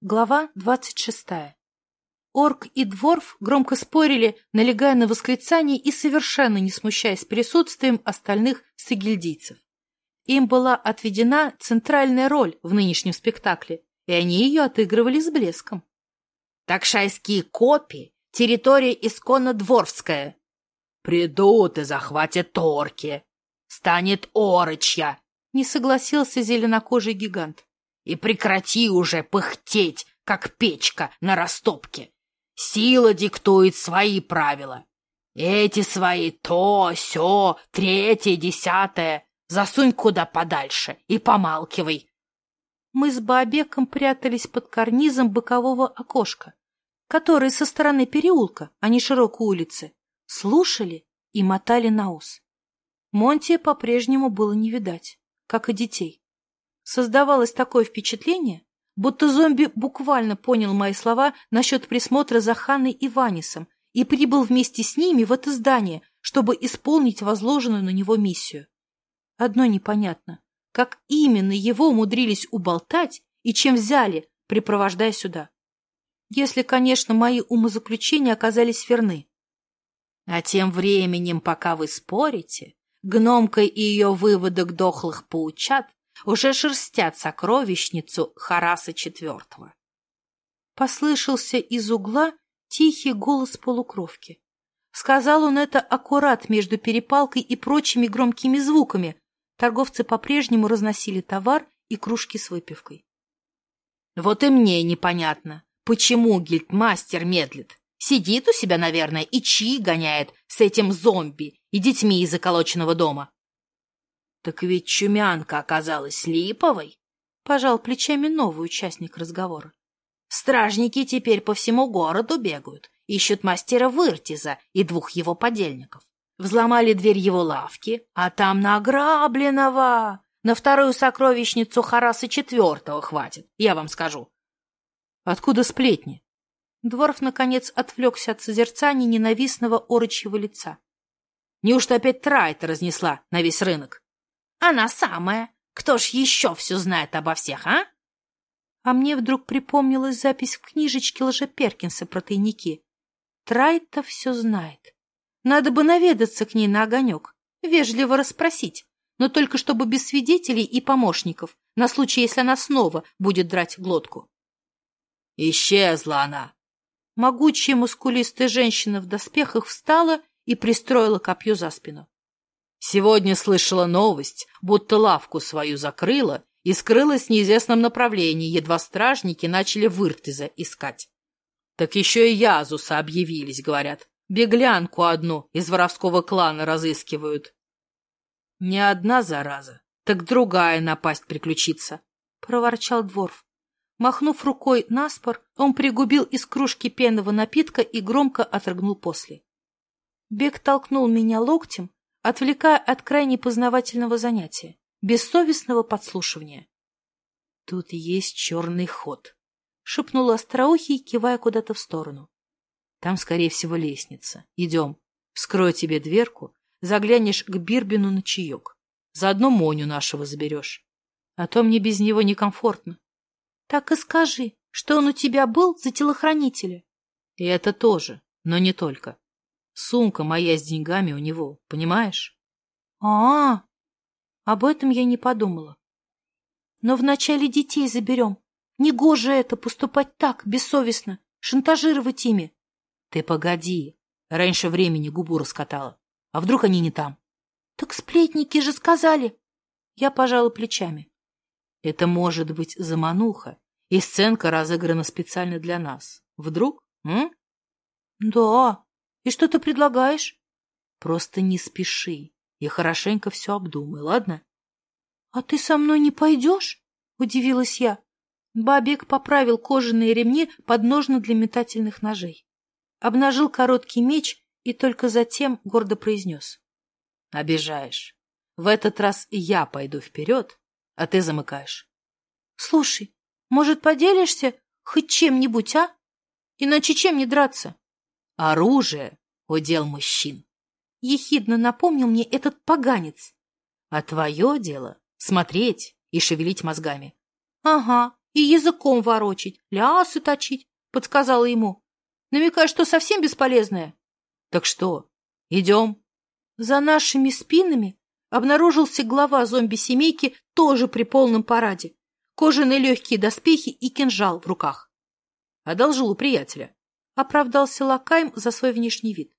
Глава двадцать шестая. Орк и Дворф громко спорили, налегая на восклицание и совершенно не смущаясь присутствием остальных сагильдийцев. Им была отведена центральная роль в нынешнем спектакле, и они ее отыгрывали с блеском. «Такшайские копии — территория исконно дворфская. Придут и захватят торки. Станет орочья!» — не согласился зеленокожий гигант. И прекрати уже пыхтеть, как печка на растопке. Сила диктует свои правила. Эти свои то, сё, третье, десятое. Засунь куда подальше и помалкивай. Мы с Бабеком прятались под карнизом бокового окошка, которое со стороны переулка, а не широкой улицы, слушали и мотали на ус. Монтия по-прежнему было не видать, как и детей. Создавалось такое впечатление, будто зомби буквально понял мои слова насчет присмотра за Ханной и Ванисом и прибыл вместе с ними в это здание, чтобы исполнить возложенную на него миссию. Одно непонятно, как именно его умудрились уболтать и чем взяли, припровождая сюда. Если, конечно, мои умозаключения оказались верны. А тем временем, пока вы спорите, гномка и ее выводок дохлых паучат уже шерстят сокровищницу Хараса Четвертого. Послышался из угла тихий голос полукровки. Сказал он это аккурат между перепалкой и прочими громкими звуками. Торговцы по-прежнему разносили товар и кружки с выпивкой. Вот и мне непонятно, почему гильдмастер медлит. Сидит у себя, наверное, и чьи гоняет с этим зомби и детьми из заколоченного дома. Так ведь чумянка оказалась липовой. Пожал плечами новый участник разговора. Стражники теперь по всему городу бегают, ищут мастера Выртиза и двух его подельников. Взломали дверь его лавки, а там награбленного. На вторую сокровищницу Хараса четвертого хватит, я вам скажу. Откуда сплетни? Дворф, наконец, отвлекся от созерцания ненавистного орочьего лица. Неужто опять Трайта разнесла на весь рынок? Она самая. Кто ж еще все знает обо всех, а? А мне вдруг припомнилась запись в книжечке Лжеперкинса про тайники. Трайта все знает. Надо бы наведаться к ней на огонек, вежливо расспросить, но только чтобы без свидетелей и помощников, на случай, если она снова будет драть глотку. Исчезла она. Могучая мускулистая женщина в доспехах встала и пристроила копье за спину. Сегодня слышала новость, будто лавку свою закрыла и скрылась в неизвестном направлении, едва стражники начали Выртыза искать. Так еще и Язуса объявились, говорят. Беглянку одну из воровского клана разыскивают. Не одна зараза, так другая напасть приключится, — проворчал Дворф. Махнув рукой на спор, он пригубил из кружки пенного напитка и громко отрыгнул после. Бег толкнул меня локтем, Отвлекая от крайне познавательного занятия, бессовестного подслушивания. «Тут есть черный ход», — шепнула Остроухий, кивая куда-то в сторону. «Там, скорее всего, лестница. Идем. Вскрою тебе дверку, заглянешь к Бирбину на чаек. Заодно Моню нашего заберешь. А то мне без него некомфортно». «Так и скажи, что он у тебя был за телохранителя». «И это тоже, но не только. Сумка моя с деньгами у него, понимаешь? А, -а, -а. об этом я не подумала. Но вначале детей заберем. Негоже это поступать так, бессовестно, шантажировать ими. Ты погоди, раньше времени губу раскатала. А вдруг они не там? Так сплетники же сказали. Я пожала плечами. Это может быть замануха, и сценка разыграна специально для нас. Вдруг? М? Да, и что ты предлагаешь? Просто не спеши. Я хорошенько все обдумаю, ладно? А ты со мной не пойдешь? Удивилась я. Бабек поправил кожаные ремни под ножны для метательных ножей. Обнажил короткий меч и только затем гордо произнес. — Обижаешь. В этот раз я пойду вперед, а ты замыкаешь. — Слушай, может, поделишься хоть чем-нибудь, а? Иначе чем не драться? оружие, удел мужчин. Ехидно напомнил мне этот поганец. А твое дело — смотреть и шевелить мозгами. Ага, и языком ворочить, лясы точить, подсказала ему. Намекая, что совсем бесполезное. Так что, идем? За нашими спинами обнаружился глава зомби-семейки тоже при полном параде. Кожаные легкие доспехи и кинжал в руках. Одолжил у приятеля. Оправдался Лакайм за свой внешний вид.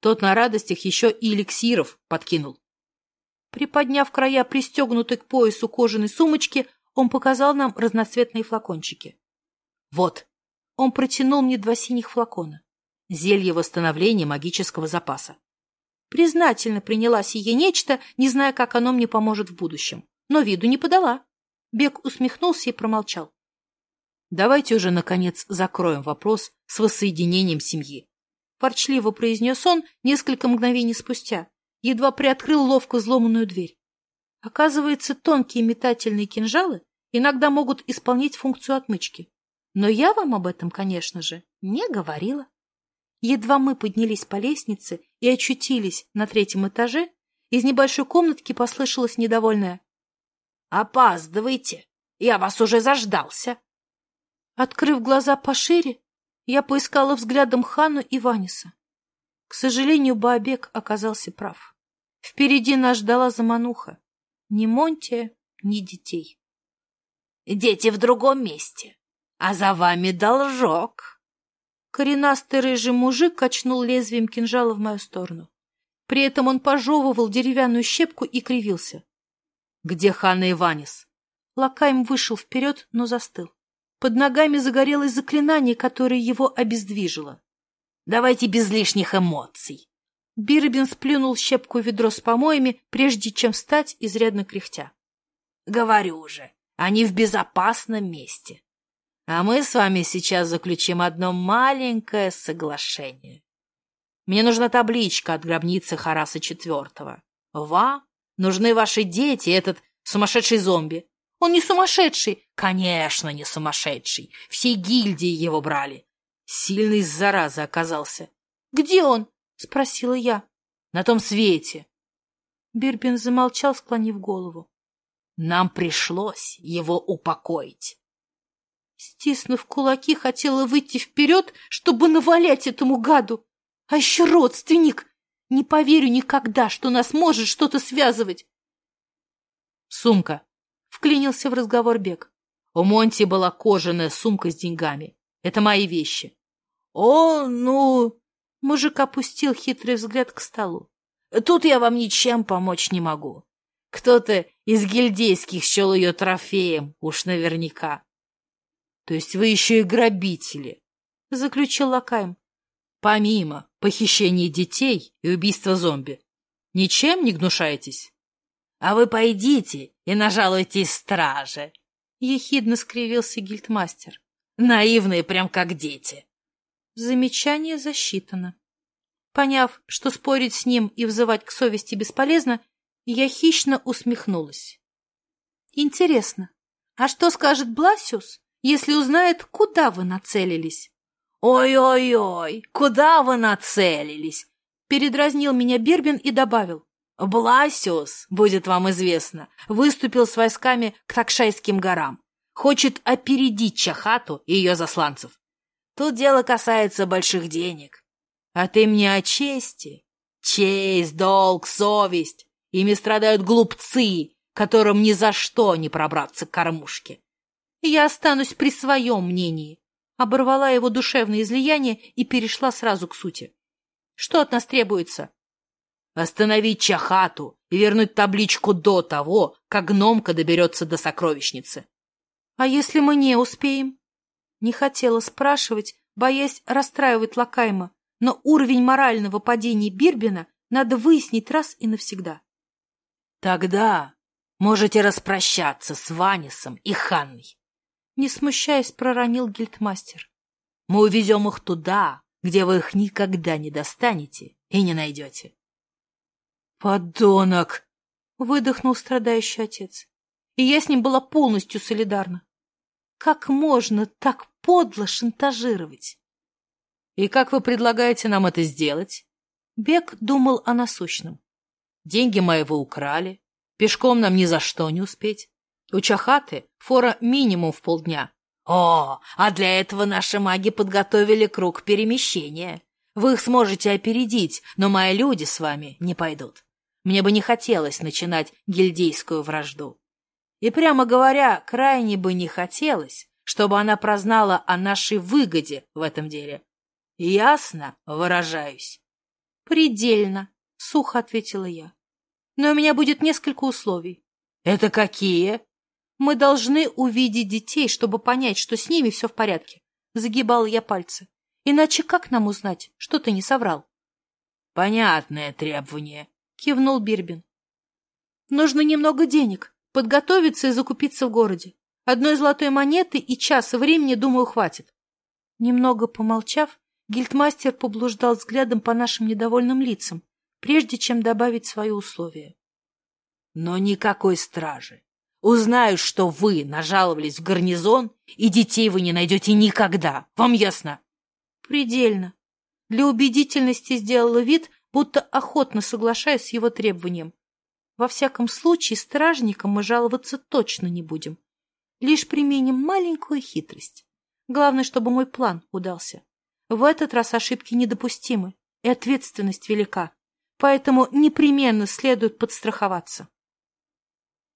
Тот на радостях еще и эликсиров подкинул. Приподняв края пристегнутой к поясу кожаной сумочки, он показал нам разноцветные флакончики. Вот. Он протянул мне два синих флакона. Зелье восстановления магического запаса. Признательно приняла сие нечто, не зная, как оно мне поможет в будущем. Но виду не подала. Бег усмехнулся и промолчал. Давайте уже, наконец, закроем вопрос с воссоединением семьи. Ворчливо произнес он несколько мгновений спустя. Едва приоткрыл ловко взломанную дверь. Оказывается, тонкие метательные кинжалы иногда могут исполнять функцию отмычки. Но я вам об этом, конечно же, не говорила. Едва мы поднялись по лестнице и очутились на третьем этаже, из небольшой комнатки послышалось недовольное. «Опаздывайте! Я вас уже заждался!» Открыв глаза пошире, я поискала взглядом Хану и Ваниса. К сожалению, Баобек оказался прав. Впереди нас ждала замануха. Ни Монтия, ни детей. «Дети в другом месте, а за вами должок!» Коренастый рыжий мужик качнул лезвием кинжала в мою сторону. При этом он пожевывал деревянную щепку и кривился. «Где Ханна и Ванис?» Лакайм вышел вперед, но застыл. Под ногами загорелось заклинание, которое его обездвижило. «Давайте без лишних эмоций!» Бирбин сплюнул щепку в ведро с помоями, прежде чем встать, изрядно кряхтя. «Говорю же, они в безопасном месте. А мы с вами сейчас заключим одно маленькое соглашение. Мне нужна табличка от гробницы Хараса Четвертого. Вам нужны ваши дети этот сумасшедший зомби. Он не сумасшедший? Конечно, не сумасшедший. Все гильдии его брали. Сильный зараза оказался. Где он? Спросила я. На том свете. Бирбин замолчал, склонив голову. Нам пришлось его упокоить. Стиснув кулаки, хотела выйти вперед, чтобы навалять этому гаду. А еще родственник! Не поверю никогда, что нас может что-то связывать. Сумка, вклинил в разговор У Монти была кожаная сумка с деньгами. Это мои вещи. — О, ну... — мужик опустил хитрый взгляд к столу. — Тут я вам ничем помочь не могу. Кто-то из гильдейских счел ее трофеем, уж наверняка. — То есть вы еще и грабители, — заключил Лакаем. — Помимо похищения детей и убийства зомби. Ничем не гнушаетесь? а вы пойдите и нажалуйтесь страже!» Ехидно скривился гильдмастер. «Наивные прям как дети!» Замечание засчитано. Поняв, что спорить с ним и взывать к совести бесполезно, я хищно усмехнулась. «Интересно, а что скажет Бласиус, если узнает, куда вы нацелились?» «Ой-ой-ой, куда вы нацелились?» Передразнил меня Бербин и добавил. Бласиус, будет вам известно, выступил с войсками к Такшайским горам. Хочет опередить Чахату и ее засланцев. Тут дело касается больших денег. А ты мне о чести? Честь, долг, совесть. Ими страдают глупцы, которым ни за что не пробраться к кормушке. Я останусь при своем мнении. Оборвала его душевное излияние и перешла сразу к сути. Что от нас требуется? остановить Чахату и вернуть табличку до того, как гномка доберется до сокровищницы. — А если мы не успеем? Не хотела спрашивать, боясь расстраивать Лакайма, но уровень морального падения Бирбина надо выяснить раз и навсегда. — Тогда можете распрощаться с Ванисом и Ханной. Не смущаясь, проронил гильдмастер. — Мы увезем их туда, где вы их никогда не достанете и не найдете. «Подонок!» — выдохнул страдающий отец. И я с ним была полностью солидарна. Как можно так подло шантажировать? «И как вы предлагаете нам это сделать?» Бек думал о насущном. «Деньги моего украли. Пешком нам ни за что не успеть. У Чахаты фора минимум в полдня. О, а для этого наши маги подготовили круг перемещения. Вы их сможете опередить, но мои люди с вами не пойдут. Мне бы не хотелось начинать гильдейскую вражду. И, прямо говоря, крайне бы не хотелось, чтобы она прознала о нашей выгоде в этом деле. Ясно выражаюсь. Предельно, — сухо ответила я. Но у меня будет несколько условий. Это какие? Мы должны увидеть детей, чтобы понять, что с ними все в порядке. Загибала я пальцы. Иначе как нам узнать, что ты не соврал? Понятное требование, кивнул Бирбин. «Нужно немного денег. Подготовиться и закупиться в городе. Одной золотой монеты и часа времени, думаю, хватит». Немного помолчав, гильдмастер поблуждал взглядом по нашим недовольным лицам, прежде чем добавить свои условия. «Но никакой стражи. Узнаю, что вы нажаловались в гарнизон, и детей вы не найдете никогда. Вам ясно?» «Предельно». Для убедительности сделала вид, будто охотно соглашаясь с его требованием. Во всяком случае, стражникам мы жаловаться точно не будем. Лишь применим маленькую хитрость. Главное, чтобы мой план удался. В этот раз ошибки недопустимы, и ответственность велика. Поэтому непременно следует подстраховаться.